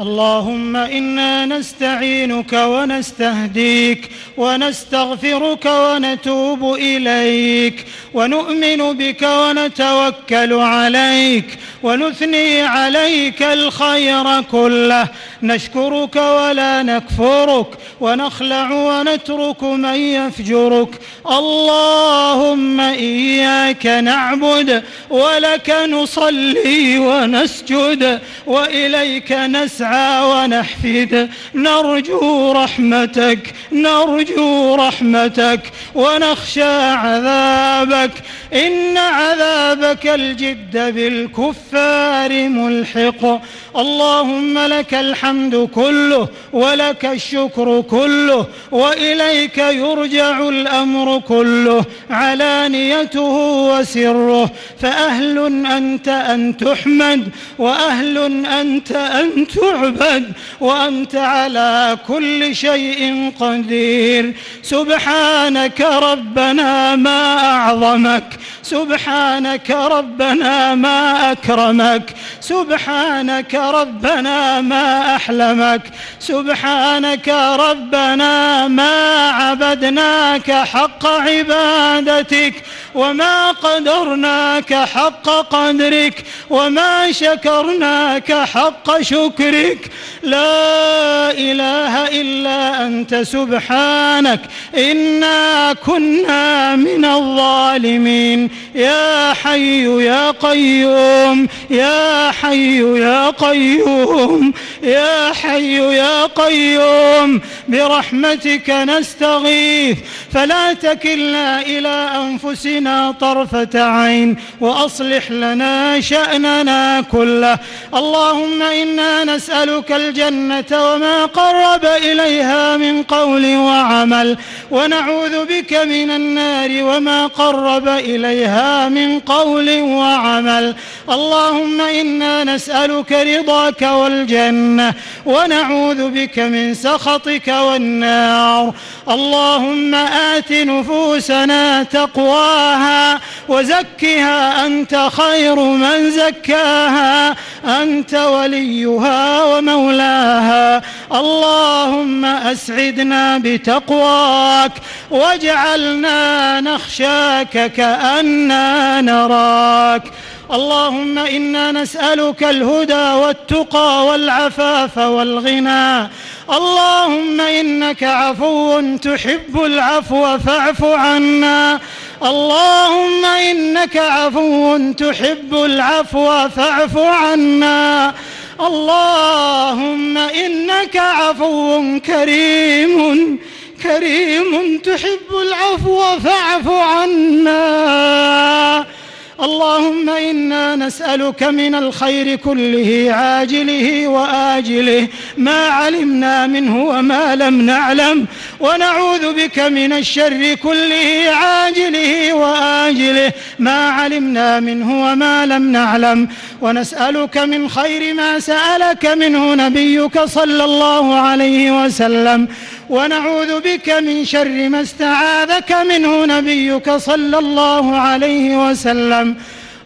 اللهم إنا نستعينك ونستهديك ونستغفرك ونتوب إليك ونؤمن بك ونتوكل عليك ونثني عليك الخير كله. نشكرك ولا نكفرك ونخلع ونترك من يفجرك. اللهم إياك نعبد ولك نصلي ونسجد وإليك نسعى. ونحفد نرجو رحمتك نرجو رحمتك ونخشى عذابك. إن عذابك الجد بالكفار. ملحق اللهم لك الحمد كله ولك الشكر كله وإليك يرجع الأمر كله. علانيته وسره. فأهل أنت أن تحمد وأهل أنت أن تعبد وأنت على كل شيء قدير. سبحانك ربنا ما أعظمك. سبحانك ربنا ما أكرمك. سبحانك ربنا ما أحلمك سبحانك ربنا ما عبدناك حق عبادتك وما قدرناك حق قدرك وما شكرناك حق شكرك. لا إله إلا أنت سبحانك إنا كنا من الظالمين. يا حي يا قيوم يا حي يا قيوم يا حي يا قيوم برحمتك نستغيث. فلا تكلنا إلى أنفسنا طرفة عين وأصلح لنا شأننا كله. اللهم إنا نسألك الجنة وما قرب إليها من قول وعمل ونعوذ بك من النار وما قرب من قول وعمل. اللهم إنا نسألك رضاك والجنة ونعوذ بك من سخطك والنار. اللهم آت نفوسنا تقواها وزكها أنت خير من زكاها أنت وليها ومولاها. اللهم أسعدنا بتقواك واجعلنا نخشاك كانا نراك. اللهم إنا نسألك الهدى والتقى والعفاف والغنى. اللهم إنك عفو تحب العفو فاعف عنا. اللهم إنك عفو تحب العفو فاعف عنا. اللهم إنك عفو كريم كريم تحب العفو فاعف عنا. اللهم إنا نسألك من الخير كله عاجله وآجله. ما علمنا منه وما لم نعلم. ونعوذ بك من الشر كله عاجله وآجله. ما علمنا منه وما لم نعلم. ونسألك من خير ما سألك منه نبيك صلى الله عليه وسلم. ونعوذ بك من شر ما استعاذك منه نبيك صلى الله عليه وسلم.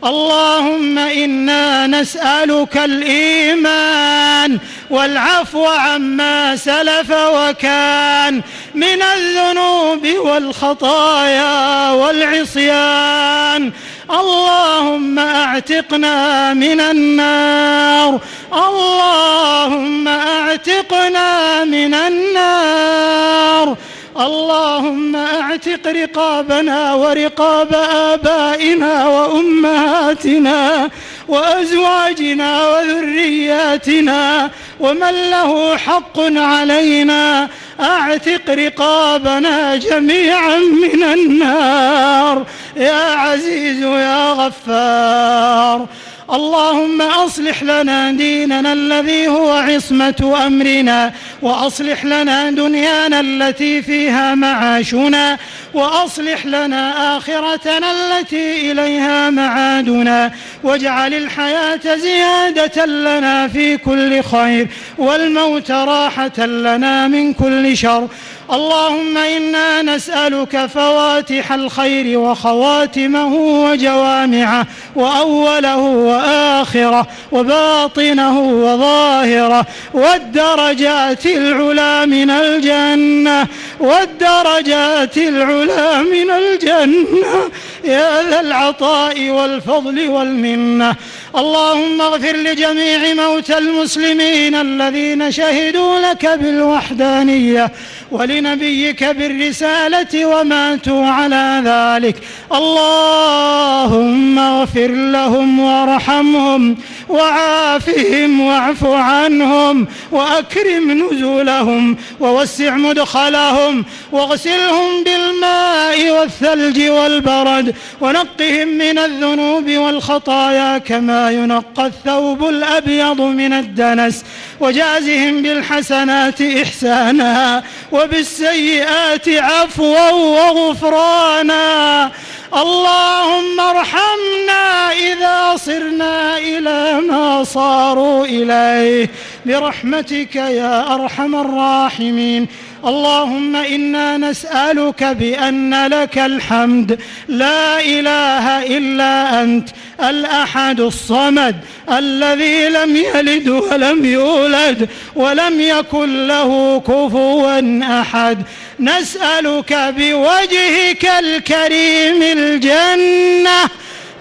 اللهم إنا نسألك الإيمان والعفو عما سلف وكان من الذنوب والخطايا والعصيان. اللهم اعتقنا من النار. اللهم اعتقنا من النار. اللهم اعتق رقابنا ورقاب آبائنا وأمهاتنا وأزواجنا وذرياتنا ومن له حق علينا. أعتق رقابنا جميعا من النار. يا عزيز يا غفار اللهم أصلح لنا ديننا الذي هو عصمة أمرنا وأصلح لنا دنيانا التي فيها معاشنا وأصلح لنا آخرتنا التي إليها معادنا واجعل الحياة زيادة لنا في كل خير والموت راحة لنا من كل شر. اللهم إنا نسألك فواتح الخير وخواتمه وجوامعه وأوله وآخره وباطنه وظاهره والدرجات العلا من الجنة والدرجات العلا من الجنة يا ذا العطاء والفضل والمنة اللهم اغفر لجميع موتى المسلمين الذين شهدوا لك بالوحدانية ولنبيك بالرسالة وماتوا على ذلك. اللهم اغفر لهم وارحمهم وعافهم واعف عنهم وأكرم نزولهم ووسع مدخلهم واغسلهم بالماء والثلج والبرد ونقهم من الذنوب والخطايا كما ينقى الثوب الأبيض من الدنس وجازهم بالحسنات إحسانا وبالسيئات عفوا وغفرانا. اللهم ارحمنا إذا صرنا إلى ما صاروا إليه. برحمتك يا أرحم الراحمين. اللهم إنا نسألك بأن لك الحمد. لا إله إلا أنت الأحد الصمد الذي لم يلد ولم يولد ولم يكن له كفوا أحد. نسألك بوجهك الكريم الجنة.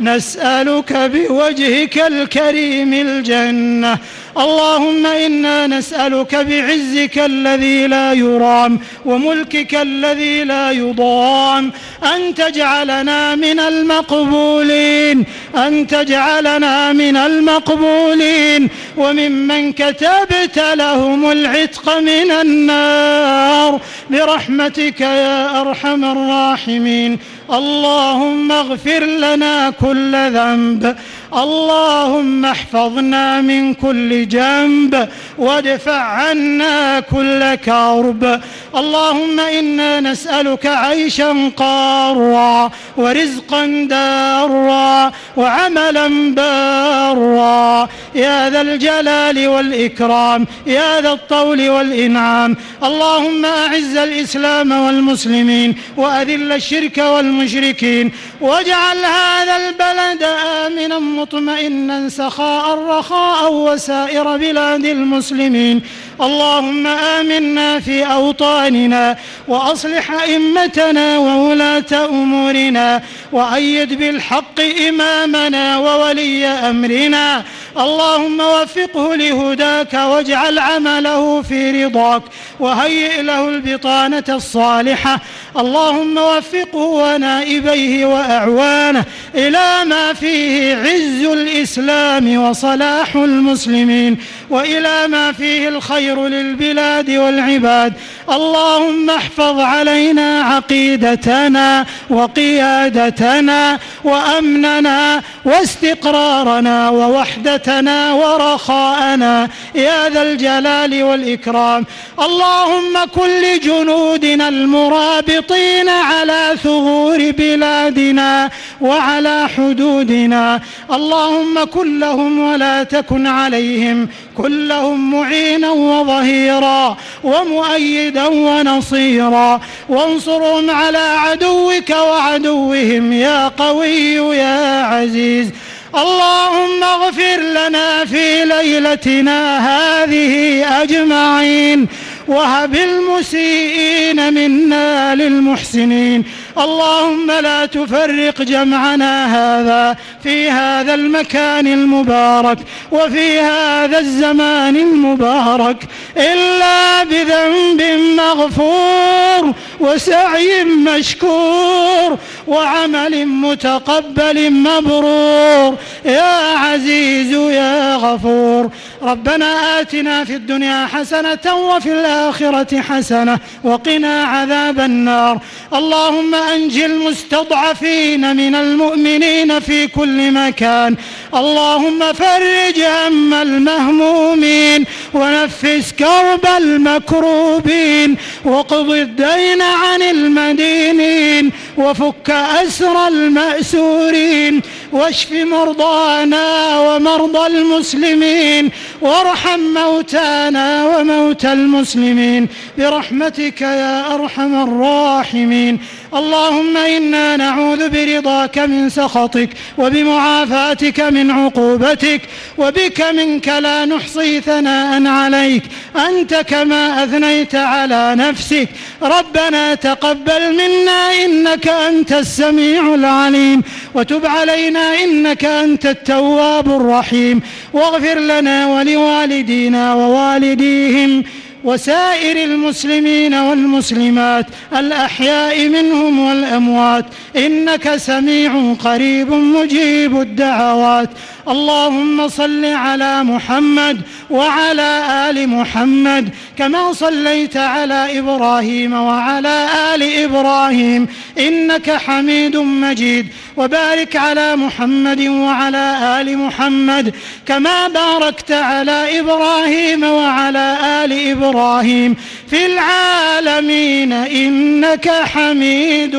نسألك بوجهك الكريم الجنة. اللهم إنا نسألك بعزك الذي لا يرام وملكك الذي لا يضام أن تجعلنا من المقبولين أن تجعلنا من المقبولين وممن كتبت لهم العتق من النار. برحمتك يا أرحم الراحمين. اللهم اغفر لنا كل ذنب. اللهم احفظنا من كل جنب وادفع عنا كل كرب. اللهم إنا نسألك عيشا قارا ورزقا دارا وعملا بارا. يا ذا الجلال والإكرام يا ذا الطول والإنعام. اللهم أعز الإسلام والمسلمين وأذل الشرك والمشركين. واجعل هذا البلد آمنا مطمئنا سخاء رخاء وسائر بلاد المسلمين. اللهم آمنا في أوطاننا وأصلح أئمتنا وولاة أمورنا وأيد بالحق إمامنا وولي أمرنا. اللهم وفقه لهداك واجعل عمله في رضاك وهيئ له البطانة الصالحة. اللهم وفقه ونائبيه وأعوانه إلى ما فيه عز الإسلام وصلاح المسلمين. وإلى ما فيه الخير للبلاد والعباد. اللهم احفظ علينا عقيدتنا وقيادتنا وأمننا واستقرارنا ووحدتنا ورخاءنا. يا ذا الجلال والإكرام. اللهم كن لجنودنا المرابطين على ثغور بلادنا وعلى حدودنا. اللهم كن لهم ولا تكن عليهم كن لهم معينا وظهيرا ومؤيدا ونصيرا. وانصرهم على عدوك وعدوهم يا قوي يا عزيز. اللهم اغفر لنا في ليلتنا هذه أجمعين. وهب المسيئين منا للمحسنين. اللهم لا تفرق جمعنا هذا في هذا المكان المبارك وفي هذا الزمان المبارك إلا بذنب مغفور وسعي مشكور وعمل متقبل مبرور. يا عزيز يا غفور. ربنا آتنا في الدنيا حسنة وفي الآخرة حسنة وقنا عذاب النار. اللهم أنجي المستضعفين من المؤمنين في كل مكان. اللهم فرج هم المهمومين ونفس كرب المكروبين. وقض الدين عن المدينين. وفك أسر المأسورين واشف مرضانا ومرضى المسلمين وارحم موتانا وموتى المسلمين برحمتك يا أرحم الراحمين اللهم إنا نعوذ برضاك من سخطك وبمعافاتك من عقوبتك وبك منك لا نحصي ثناء عليك. أنت كما أثنيت على نفسك. ربنا تقبل منا إنك أنت السميع العليم. وتب علينا إنك أنت التواب الرحيم. واغفر لنا ولوالدينا ووالديهم وسائر المسلمين والمسلمات الأحياء منهم والأموات إنك سميع قريب مجيب الدعوات. اللهم صل على محمد وعلى آل محمد كما صليت على إبراهيم وعلى آل إبراهيم إنك حميد مجيد وبارك على محمد وعلى آل محمد كما باركت على إبراهيم وعلى آل إبراهيم في العالمين إنك حميد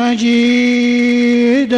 مجيد.